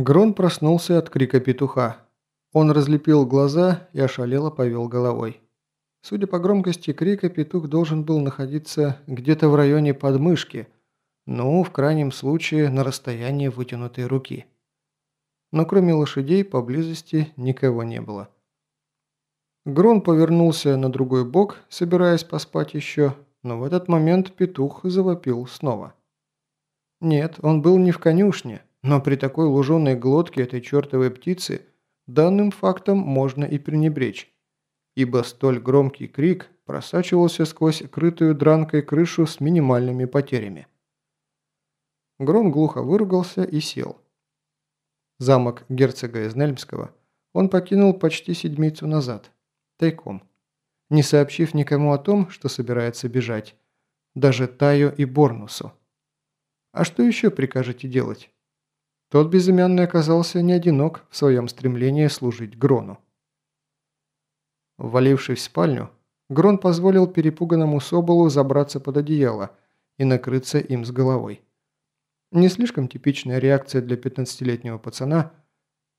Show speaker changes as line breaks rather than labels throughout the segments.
Грон проснулся от крика петуха. Он разлепил глаза и ошалело повел головой. Судя по громкости крика, петух должен был находиться где-то в районе подмышки, ну, в крайнем случае, на расстоянии вытянутой руки. Но кроме лошадей поблизости никого не было. Грон повернулся на другой бок, собираясь поспать еще, но в этот момент петух завопил снова. Нет, он был не в конюшне, но при такой луженой глотке этой чертовой птицы данным фактом можно и пренебречь, ибо столь громкий крик просачивался сквозь крытую дранкой крышу с минимальными потерями. Грон глухо выругался и сел. Замок герцога Эзнельмского он покинул почти седмицу назад, тайком, не сообщив никому о том, что собирается бежать, даже Таю и Борнусу. А что еще прикажете делать? Тот безымянный оказался не одинок в своем стремлении служить Грону. Ввалившись в спальню, Грон позволил перепуганному Соболу забраться под одеяло и накрыться им с головой. Не слишком типичная реакция для 15-летнего пацана,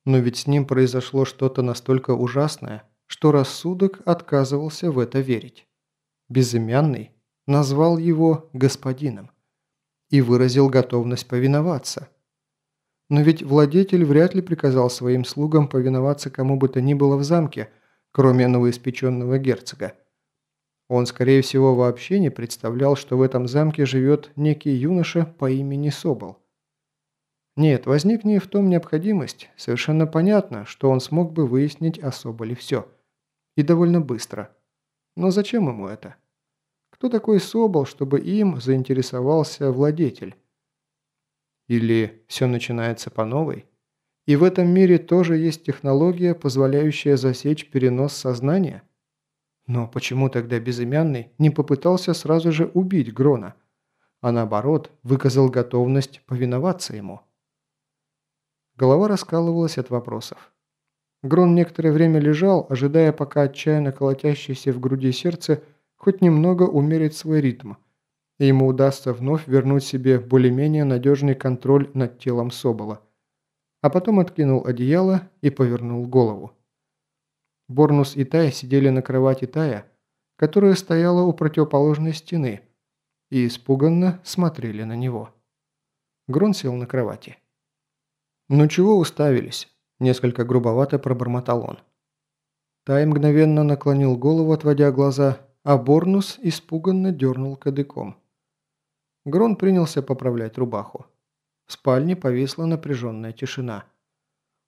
но ведь с ним произошло что-то настолько ужасное, что рассудок отказывался в это верить. Безымянный назвал его господином и выразил готовность повиноваться – но ведь владетель вряд ли приказал своим слугам повиноваться кому бы то ни было в замке, кроме новоиспеченного герцога. Он, скорее всего, вообще не представлял, что в этом замке живет некий юноша по имени Собол. Нет, возникне в том необходимость, совершенно понятно, что он смог бы выяснить о Соболе все. И довольно быстро. Но зачем ему это? Кто такой Собол, чтобы им заинтересовался владетель? Или все начинается по новой? И в этом мире тоже есть технология, позволяющая засечь перенос сознания? Но почему тогда Безымянный не попытался сразу же убить Грона, а наоборот выказал готовность повиноваться ему? Голова раскалывалась от вопросов. Грон некоторое время лежал, ожидая, пока отчаянно колотящееся в груди сердце хоть немного умерит свой ритм – и ему удастся вновь вернуть себе более-менее надежный контроль над телом Собола. А потом откинул одеяло и повернул голову. Борнус и Тай сидели на кровати Тая, которая стояла у противоположной стены, и испуганно смотрели на него. Грон сел на кровати. «Ну чего уставились?» – несколько грубовато пробормотал он. Тай мгновенно наклонил голову, отводя глаза, а Борнус испуганно дернул кадыком. Грон принялся поправлять рубаху. В спальне повисла напряженная тишина.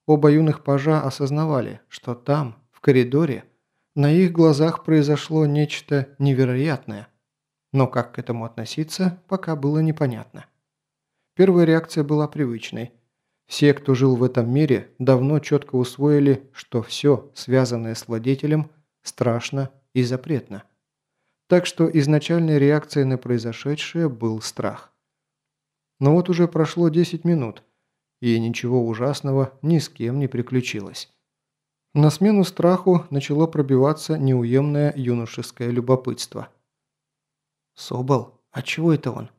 Оба юных пажа осознавали, что там, в коридоре, на их глазах произошло нечто невероятное. Но как к этому относиться, пока было непонятно. Первая реакция была привычной. Все, кто жил в этом мире, давно четко усвоили, что все, связанное с владетелем, страшно и запретно. Так что изначальной реакцией на произошедшее был страх. Но вот уже прошло 10 минут, и ничего ужасного ни с кем не приключилось. На смену страху начало пробиваться неуемное юношеское любопытство. «Собол, а чего это он?»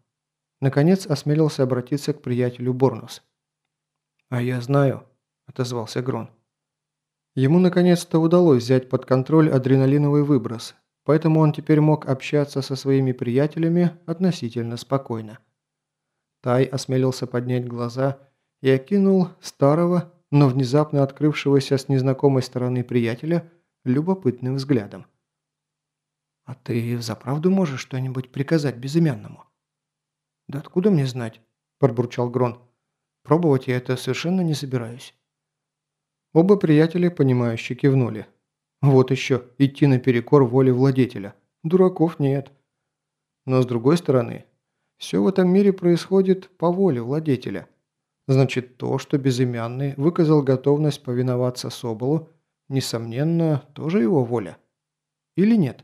Наконец осмелился обратиться к приятелю Борнус. «А я знаю», – отозвался Грон. Ему наконец-то удалось взять под контроль адреналиновый выброс, поэтому он теперь мог общаться со своими приятелями относительно спокойно. Тай осмелился поднять глаза и окинул старого, но внезапно открывшегося с незнакомой стороны приятеля любопытным взглядом. «А ты взаправду можешь что-нибудь приказать безымянному?» «Да откуда мне знать?» – пробурчал Грон. «Пробовать я это совершенно не собираюсь». Оба приятеля, понимающе кивнули. Вот еще, идти наперекор воле владетеля. Дураков нет. Но с другой стороны, все в этом мире происходит по воле владетеля. Значит, то, что безымянный выказал готовность повиноваться Соболу, несомненно, тоже его воля. Или нет?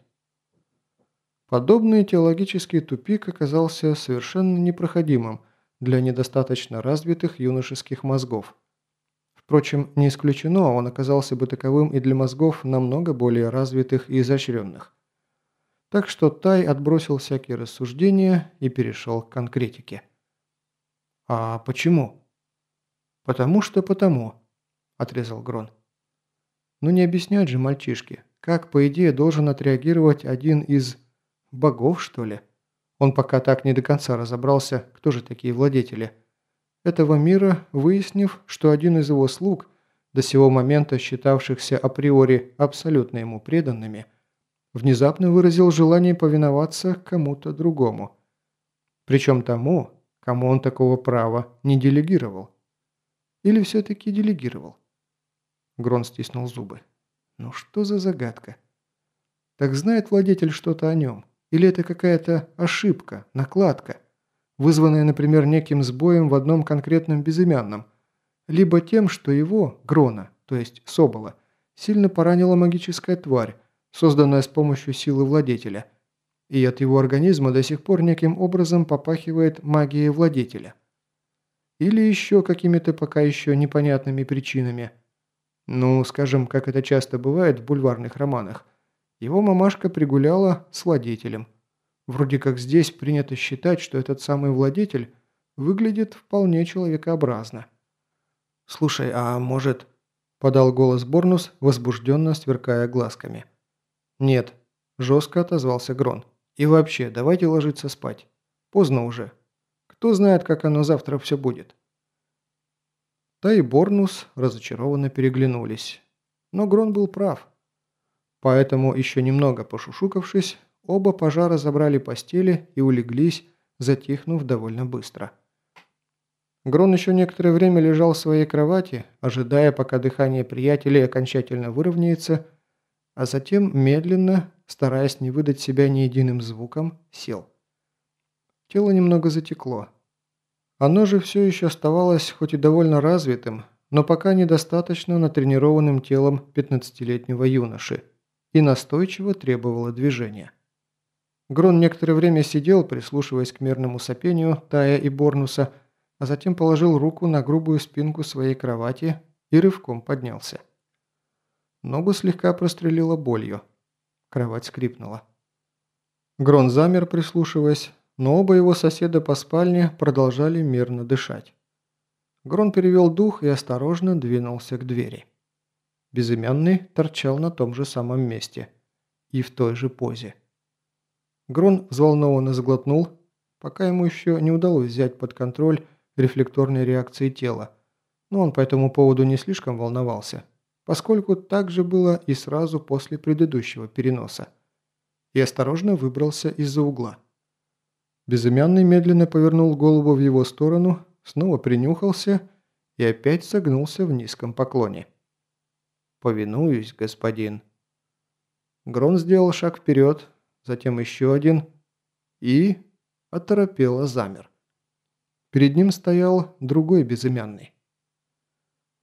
Подобный теологический тупик оказался совершенно непроходимым для недостаточно развитых юношеских мозгов. Впрочем, не исключено, он оказался бы таковым и для мозгов намного более развитых и изощренных. Так что Тай отбросил всякие рассуждения и перешел к конкретике. «А почему?» «Потому что потому», – отрезал Грон. «Ну не объяснять же мальчишке, как, по идее, должен отреагировать один из... богов, что ли?» Он пока так не до конца разобрался, кто же такие владетели. Этого мира, выяснив, что один из его слуг, до сего момента считавшихся априори абсолютно ему преданными, внезапно выразил желание повиноваться кому-то другому. Причем тому, кому он такого права не делегировал. Или все-таки делегировал? Грон стиснул зубы. Ну что за загадка? Так знает владетель что-то о нем? Или это какая-то ошибка, накладка, вызванная, например, неким сбоем в одном конкретном безымянном, либо тем, что его, Грона, то есть Собола, сильно поранила магическая тварь, созданная с помощью силы владетеля, и от его организма до сих пор неким образом попахивает магией владетеля. Или еще какими-то пока еще непонятными причинами. Ну, скажем, как это часто бывает в бульварных романах. Его мамашка пригуляла с владетелем. Вроде как здесь принято считать, что этот самый владетель выглядит вполне человекообразно. «Слушай, а может...» – подал голос Борнус, возбужденно сверкая глазками. «Нет», – жестко отозвался Грон. «И вообще, давайте ложиться спать. Поздно уже. Кто знает, как оно завтра все будет». Та и Борнус разочарованно переглянулись. Но Грон был прав. Поэтому, еще немного пошушукавшись, оба пожара забрали постели и улеглись, затихнув довольно быстро. Грон еще некоторое время лежал в своей кровати, ожидая, пока дыхание приятелей окончательно выровняется, а затем медленно, стараясь не выдать себя ни единым звуком, сел. Тело немного затекло. Оно же все еще оставалось хоть и довольно развитым, но пока недостаточно натренированным телом 15-летнего юноши и настойчиво требовало движения. Грон некоторое время сидел, прислушиваясь к мирному сопению Тая и Борнуса, а затем положил руку на грубую спинку своей кровати и рывком поднялся. Ногу слегка прострелила болью. Кровать скрипнула. Грон замер, прислушиваясь, но оба его соседа по спальне продолжали мирно дышать. Грон перевел дух и осторожно двинулся к двери. Безымянный торчал на том же самом месте и в той же позе. Грон взволнованно сглотнул, пока ему еще не удалось взять под контроль рефлекторной реакции тела, но он по этому поводу не слишком волновался поскольку так же было и сразу после предыдущего переноса, и осторожно выбрался из-за угла. Безымянный медленно повернул голову в его сторону, снова принюхался и опять согнулся в низком поклоне. «Повинуюсь, господин». Грон сделал шаг вперед, затем еще один и оторопело замер. Перед ним стоял другой безымянный.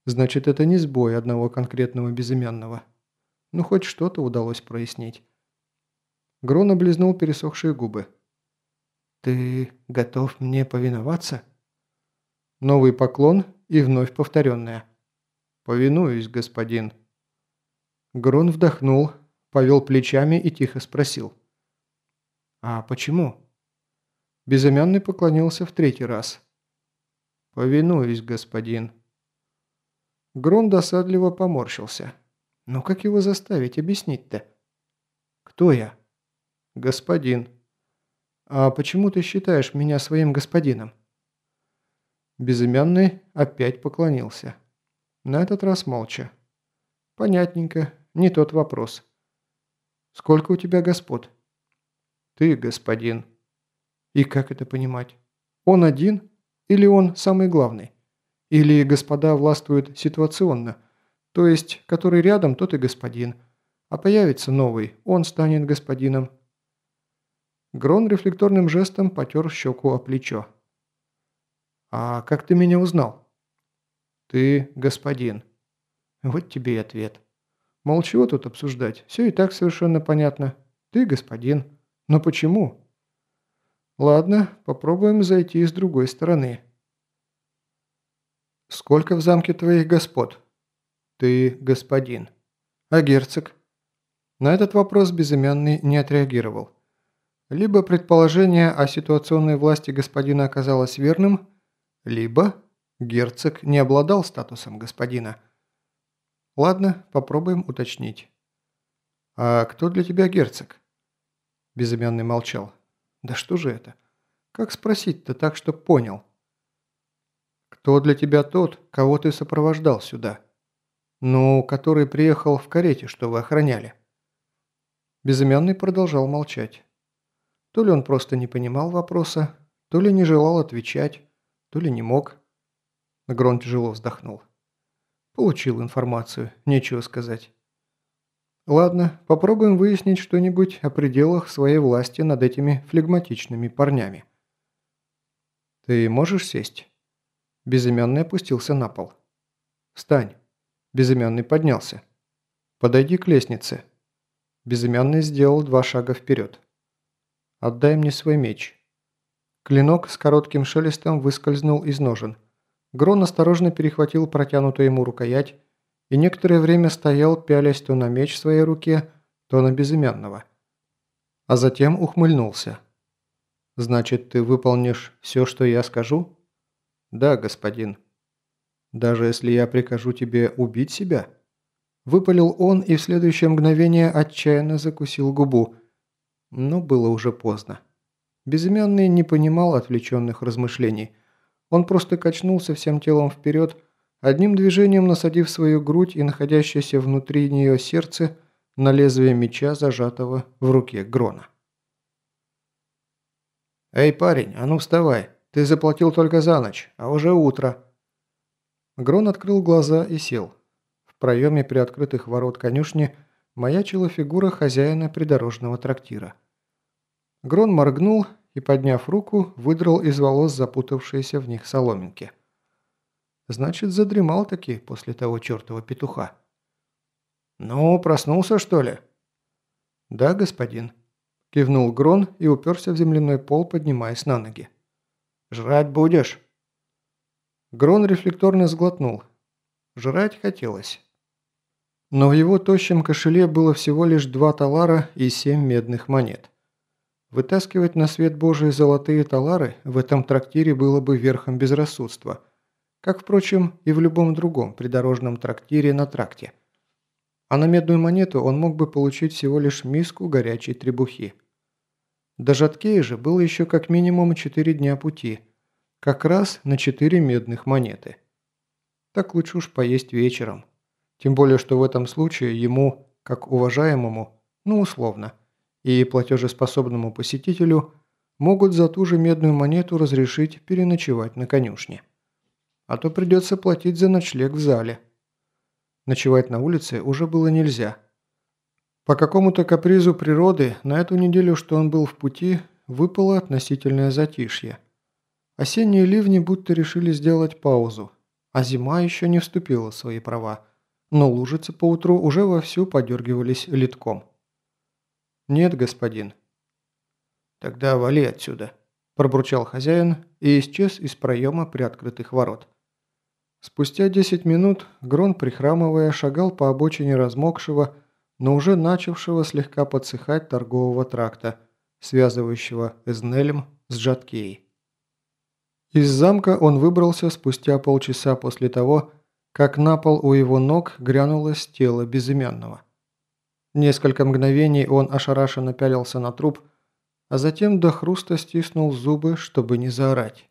Значит, это не сбой одного конкретного безымянного. Ну, хоть что-то удалось прояснить. Грон облизнул пересохшие губы. «Ты готов мне повиноваться?» Новый поклон и вновь повторенное. «Повинуюсь, господин». Грон вдохнул, повел плечами и тихо спросил. «А почему?» Безымянный поклонился в третий раз. «Повинуюсь, господин». Грон досадливо поморщился. «Ну как его заставить объяснить-то?» «Кто я?» «Господин». «А почему ты считаешь меня своим господином?» Безымянный опять поклонился. На этот раз молча. «Понятненько, не тот вопрос. Сколько у тебя господ?» «Ты господин». «И как это понимать? Он один или он самый главный?» Или господа властвуют ситуационно, то есть, который рядом, тот и господин, а появится новый, он станет господином. Грон рефлекторным жестом потер щеку о плечо. «А как ты меня узнал?» «Ты господин». Вот тебе и ответ. Мол, чего тут обсуждать? Все и так совершенно понятно. Ты господин. Но почему? Ладно, попробуем зайти с другой стороны. «Сколько в замке твоих господ?» «Ты господин». «А герцог?» На этот вопрос безымянный не отреагировал. Либо предположение о ситуационной власти господина оказалось верным, либо Герцог не обладал статусом господина. Ладно, попробуем уточнить. «А кто для тебя герцог?» Безымянный молчал. «Да что же это? Как спросить-то так, чтоб понял?» «Кто для тебя тот, кого ты сопровождал сюда?» «Ну, который приехал в карете, что вы охраняли?» Безымянный продолжал молчать. То ли он просто не понимал вопроса, то ли не желал отвечать, то ли не мог. Грон тяжело вздохнул. Получил информацию, нечего сказать. Ладно, попробуем выяснить что-нибудь о пределах своей власти над этими флегматичными парнями. Ты можешь сесть? Безымянный опустился на пол. Встань. Безымянный поднялся. Подойди к лестнице. Безымянный сделал два шага вперед. «Отдай мне свой меч». Клинок с коротким шелестом выскользнул из ножен. Грон осторожно перехватил протянутую ему рукоять и некоторое время стоял, пялясь то на меч в своей руке, то на безымянного. А затем ухмыльнулся. «Значит, ты выполнишь все, что я скажу?» «Да, господин». «Даже если я прикажу тебе убить себя?» Выпалил он и в следующее мгновение отчаянно закусил губу. Но было уже поздно. Безымянный не понимал отвлеченных размышлений. Он просто качнулся всем телом вперед, одним движением насадив свою грудь и находящееся внутри нее сердце на лезвие меча, зажатого в руке Грона. «Эй, парень, а ну вставай! Ты заплатил только за ночь, а уже утро!» Грон открыл глаза и сел. В проеме приоткрытых ворот конюшни маячила фигура хозяина придорожного трактира. Грон моргнул и, подняв руку, выдрал из волос запутавшиеся в них соломинки. Значит, задремал таки после того чертова петуха. «Ну, проснулся, что ли?» «Да, господин», – кивнул Грон и уперся в земляной пол, поднимаясь на ноги. «Жрать будешь?» Грон рефлекторно сглотнул. Жрать хотелось. Но в его тощем кошеле было всего лишь два талара и семь медных монет. Вытаскивать на свет Божий золотые талары в этом трактире было бы верхом безрассудства, как, впрочем, и в любом другом придорожном трактире на тракте. А на медную монету он мог бы получить всего лишь миску горячей требухи. До Жаткея же было еще как минимум четыре дня пути, как раз на четыре медных монеты. Так лучше уж поесть вечером. Тем более, что в этом случае ему, как уважаемому, ну условно – и платежеспособному посетителю могут за ту же медную монету разрешить переночевать на конюшне. А то придется платить за ночлег в зале. Ночевать на улице уже было нельзя. По какому-то капризу природы на эту неделю, что он был в пути, выпало относительное затишье. Осенние ливни будто решили сделать паузу, а зима еще не вступила в свои права, но лужицы поутру уже вовсю подергивались литком. «Нет, господин». «Тогда вали отсюда», – пробурчал хозяин и исчез из проема приоткрытых ворот. Спустя 10 минут Грон, прихрамывая, шагал по обочине размокшего, но уже начавшего слегка подсыхать торгового тракта, связывающего Эзнелем с Джаткей. Из замка он выбрался спустя полчаса после того, как на пол у его ног грянулось тело безымянного. Несколько мгновений он ошарашенно пялился на труп, а затем до хруста стиснул зубы, чтобы не заорать.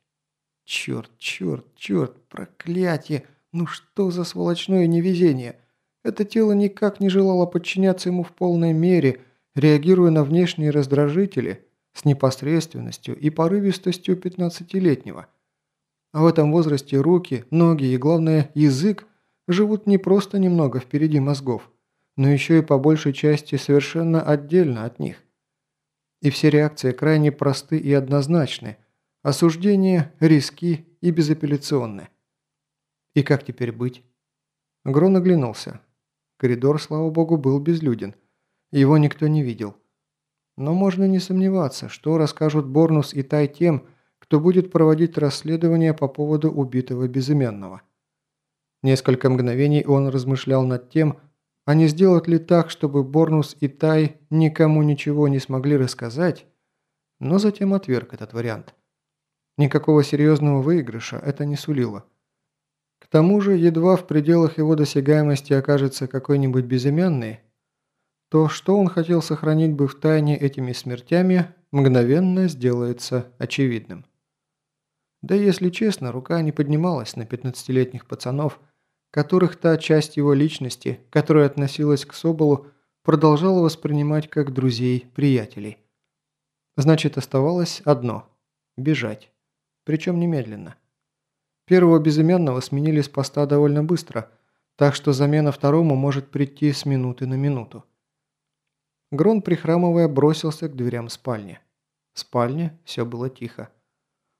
«Черт, черт, черт, проклятие! Ну что за сволочное невезение!» Это тело никак не желало подчиняться ему в полной мере, реагируя на внешние раздражители с непосредственностью и порывистостью пятнадцатилетнего. А в этом возрасте руки, ноги и, главное, язык живут не просто немного впереди мозгов, но еще и по большей части совершенно отдельно от них. И все реакции крайне просты и однозначны. Осуждение, риски и безапелляционны. И как теперь быть? Грон оглянулся. Коридор, слава богу, был безлюден. Его никто не видел. Но можно не сомневаться, что расскажут Борнус и Тай тем, кто будет проводить расследование по поводу убитого безымянного. Несколько мгновений он размышлял над тем, а не сделать ли так, чтобы Борнус и Тай никому ничего не смогли рассказать, но затем отверг этот вариант. Никакого серьезного выигрыша это не сулило. К тому же, едва в пределах его досягаемости окажется какой-нибудь безымянный, то, что он хотел сохранить бы в тайне этими смертями, мгновенно сделается очевидным. Да если честно, рука не поднималась на 15-летних пацанов, которых та часть его личности, которая относилась к Соболу, продолжала воспринимать как друзей-приятелей. Значит, оставалось одно – бежать. Причем немедленно. Первого безымянного сменили с поста довольно быстро, так что замена второму может прийти с минуты на минуту. Грон, прихрамывая, бросился к дверям спальни. В спальне все было тихо.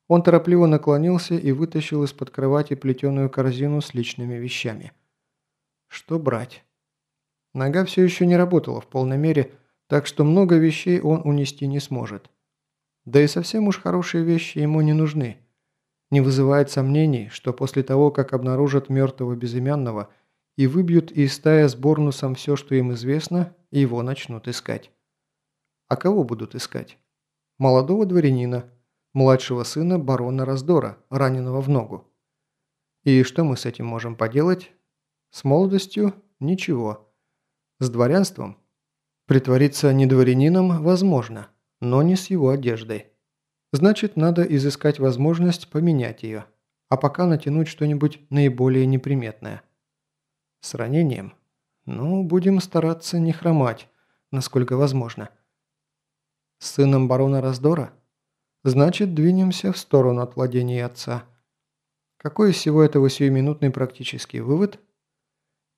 Он торопливо наклонился и вытащил из-под кровати плетеную корзину с личными вещами. Что брать? Нога все еще не работала в полной мере, так что много вещей он унести не сможет. Да и совсем уж хорошие вещи ему не нужны. Не вызывает сомнений, что после того, как обнаружат мертвого безымянного и выбьют из стая с Борнусом все, что им известно, его начнут искать. А кого будут искать? Молодого дворянина, младшего сына барона Раздора, раненого в ногу. И что мы с этим можем поделать? С молодостью – ничего. С дворянством? Притвориться не дворянином возможно, но не с его одеждой. Значит, надо изыскать возможность поменять ее, а пока натянуть что-нибудь наиболее неприметное. С ранением? Ну, будем стараться не хромать, насколько возможно. С сыном барона Раздора? Значит, двинемся в сторону от владения отца. Какой из всего этого сиюминутный практический вывод?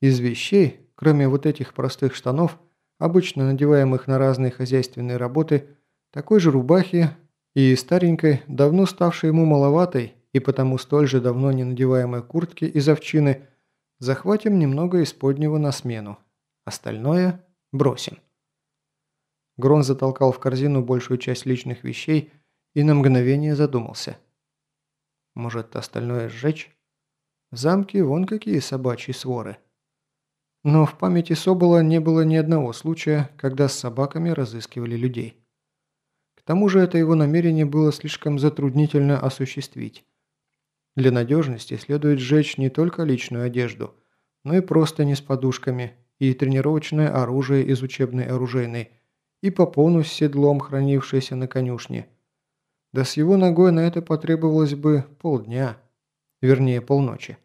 Из вещей, кроме вот этих простых штанов, обычно надеваемых на разные хозяйственные работы, такой же рубахи и старенькой, давно ставшей ему маловатой и потому столь же давно не надеваемой куртки из овчины, захватим немного из поднего на смену. Остальное бросим. Грон затолкал в корзину большую часть личных вещей и на мгновение задумался. Может, остальное сжечь? В замке вон какие собачьи своры. Но в памяти Собола не было ни одного случая, когда с собаками разыскивали людей. Тому же это его намерение было слишком затруднительно осуществить. Для надежности следует сжечь не только личную одежду, но и просто не с подушками, и тренировочное оружие из учебной оружейной, и попону с седлом, хранившееся на конюшне – да с его ногой на это потребовалось бы полдня, вернее полночи.